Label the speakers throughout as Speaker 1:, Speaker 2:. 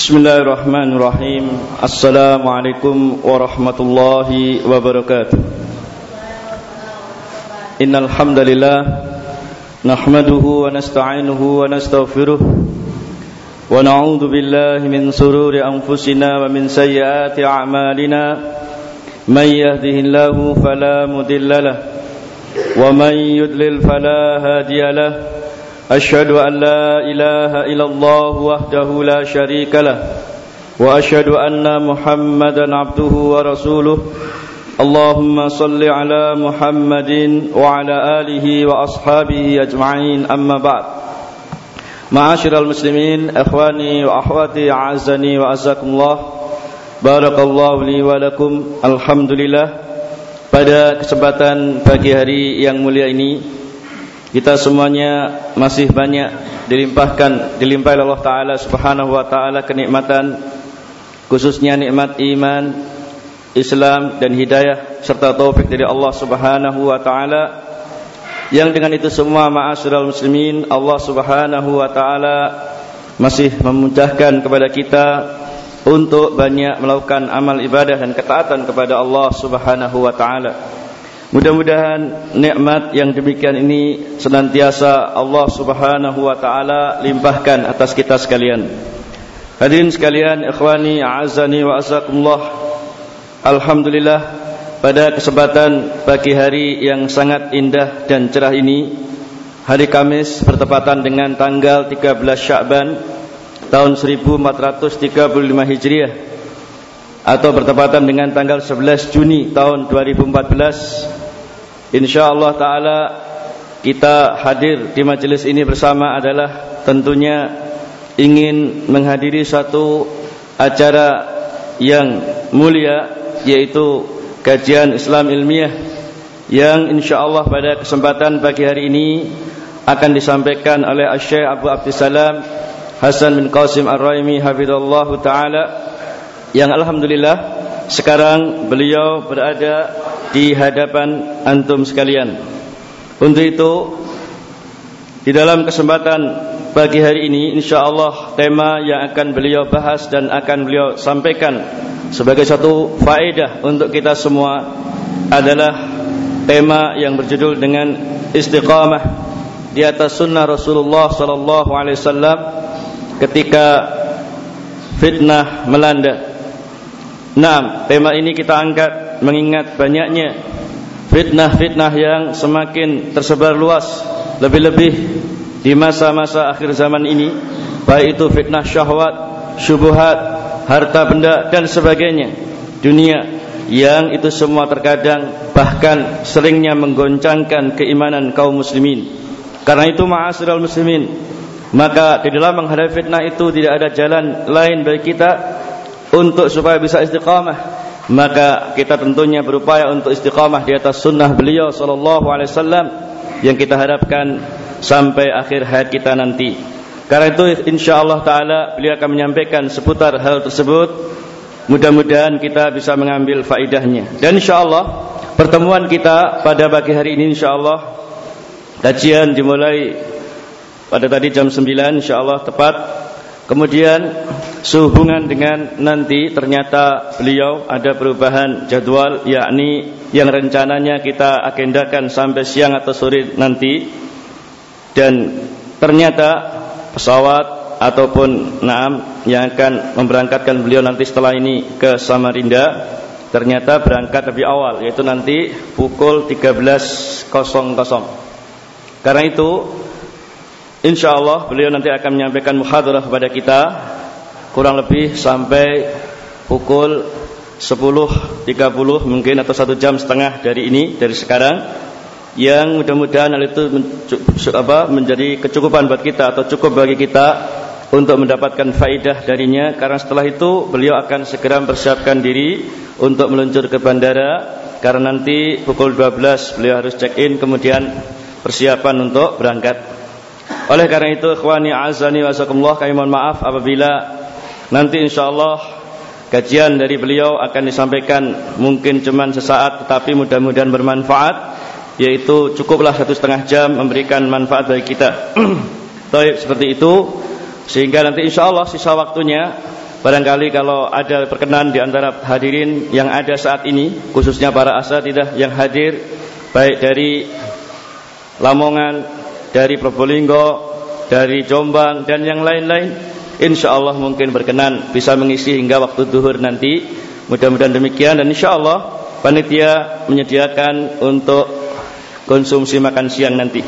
Speaker 1: بسم الله الرحمن الرحيم السلام عليكم ورحمة الله وبركاته إن الحمد لله نحمده ونستعينه ونستغفره ونعوذ بالله من سرور أنفسنا ومن سيئات أعمالنا من يهده الله فلا مدل له ومن يدلل فلا هادي له أشهد أن لا إله إلا الله وحده لا شريك له وأشهد أن محمدا عبده ورسوله اللهم صل على محمد وعلى آله وأصحابه أجمعين أما بعد معاشر المسلمين إخواني وأخواتي أعزني وأعزكم الله بارك الله لي ولكم الحمد لله Pada kesempatan pagi hari yang mulia ini kita semuanya masih banyak dilimpahkan dilimpahi Allah taala Subhanahu wa taala kenikmatan khususnya nikmat iman, Islam dan hidayah serta taufik dari Allah Subhanahu wa taala yang dengan itu semua ma'asyiral muslimin Allah Subhanahu wa taala masih memudahkan kepada kita untuk banyak melakukan amal ibadah dan ketaatan kepada Allah Subhanahu wa taala. Mudah-mudahan nikmat yang demikian ini senantiasa Allah Subhanahu wa taala limpahkan atas kita sekalian. Hadirin sekalian, ikhwani, a'azzani wa azakumullah. Alhamdulillah pada kesempatan pagi hari yang sangat indah dan cerah ini, hari Kamis bertepatan dengan tanggal 13 Sya'ban tahun 1435 Hijriah atau bertepatan dengan tanggal 11 Juni tahun 2014 InsyaAllah ta'ala kita hadir di majelis ini bersama adalah tentunya ingin menghadiri satu acara yang mulia yaitu kajian Islam ilmiah yang insyaAllah pada kesempatan pagi hari ini akan disampaikan oleh Syekh Abu Abdissalam Hasan bin Qasim Ar-Raimi hafizallahu taala yang alhamdulillah sekarang beliau berada di hadapan antum sekalian. Untuk itu di dalam kesempatan pagi hari ini insyaallah tema yang akan beliau bahas dan akan beliau sampaikan sebagai satu faedah untuk kita semua adalah tema yang berjudul dengan istiqamah di atas sunnah Rasulullah sallallahu alaihi wasallam ketika fitnah melanda. Nah, tema ini kita angkat mengingat banyaknya fitnah-fitnah yang semakin tersebar luas lebih-lebih di masa-masa akhir zaman ini baik itu fitnah syahwat, syubhat, harta benda dan sebagainya. Dunia yang itu semua terkadang bahkan seringnya menggoncangkan keimanan kaum muslimin. Karena itu ma'asyiral muslimin maka di dalam menghadapi fitnah itu tidak ada jalan lain bagi kita untuk supaya bisa istiqamah maka kita tentunya berupaya untuk istiqamah di atas sunnah beliau sallallahu alaihi wasallam yang kita harapkan sampai akhir hayat kita nanti. Karena itu insyaallah taala beliau akan menyampaikan seputar hal tersebut. Mudah-mudahan kita bisa mengambil faidahnya. Dan insyaallah pertemuan kita pada pagi hari ini insyaallah kajian dimulai pada tadi jam 9 insyaallah tepat Kemudian sehubungan dengan nanti ternyata beliau ada perubahan jadwal yakni yang rencananya kita agendakan sampai siang atau sore nanti. Dan ternyata pesawat ataupun naam yang akan memberangkatkan beliau nanti setelah ini ke Samarinda ternyata berangkat lebih awal yaitu nanti pukul 13.00 karena itu InsyaAllah beliau nanti akan menyampaikan muhadarah kepada kita Kurang lebih sampai pukul 10.30 mungkin atau satu jam setengah dari ini, dari sekarang. Yang mudah-mudahan hal itu menjadi kecukupan buat kita atau cukup bagi kita Untuk mendapatkan faidah darinya. Karena setelah itu beliau akan segera mempersiapkan diri Untuk meluncur ke bandara. Karena nanti pukul 12 beliau harus check in Kemudian persiapan untuk berangkat. Oleh karena itu ikhwani azani wasakumullah kami mohon maaf apabila nanti insyaallah kajian dari beliau akan disampaikan mungkin cuma sesaat tetapi mudah-mudahan bermanfaat yaitu cukuplah satu setengah jam memberikan manfaat bagi kita. Baik seperti itu sehingga nanti insyaallah sisa waktunya Barangkali kalau ada perkenan di antara hadirin yang ada saat ini, khususnya para asatidah yang hadir, baik dari Lamongan, dari Probolinggo, dari Jombang dan yang lain-lain, insya Allah mungkin berkenan bisa mengisi hingga waktu duhur nanti. Mudah-mudahan demikian dan insya Allah panitia menyediakan untuk konsumsi makan siang nanti.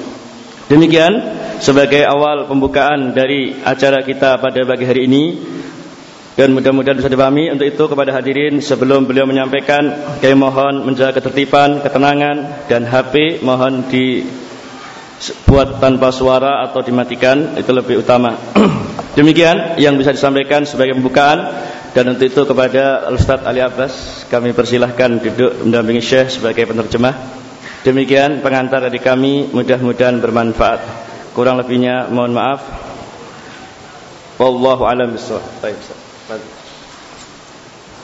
Speaker 1: Demikian sebagai awal pembukaan dari acara kita pada pagi hari ini dan mudah-mudahan bisa dipahami untuk itu kepada hadirin sebelum beliau menyampaikan kami mohon menjaga ketertiban, ketenangan dan HP mohon dibuat tanpa suara atau dimatikan itu lebih utama demikian yang bisa disampaikan sebagai pembukaan. Dan untuk itu kepada Ustaz Ali Abbas kami persilahkan duduk mendampingi Syekh sebagai penerjemah. Demikian pengantar dari kami mudah-mudahan bermanfaat. Kurang lebihnya mohon maaf. Wallahu alam bissawab baik Ustaz.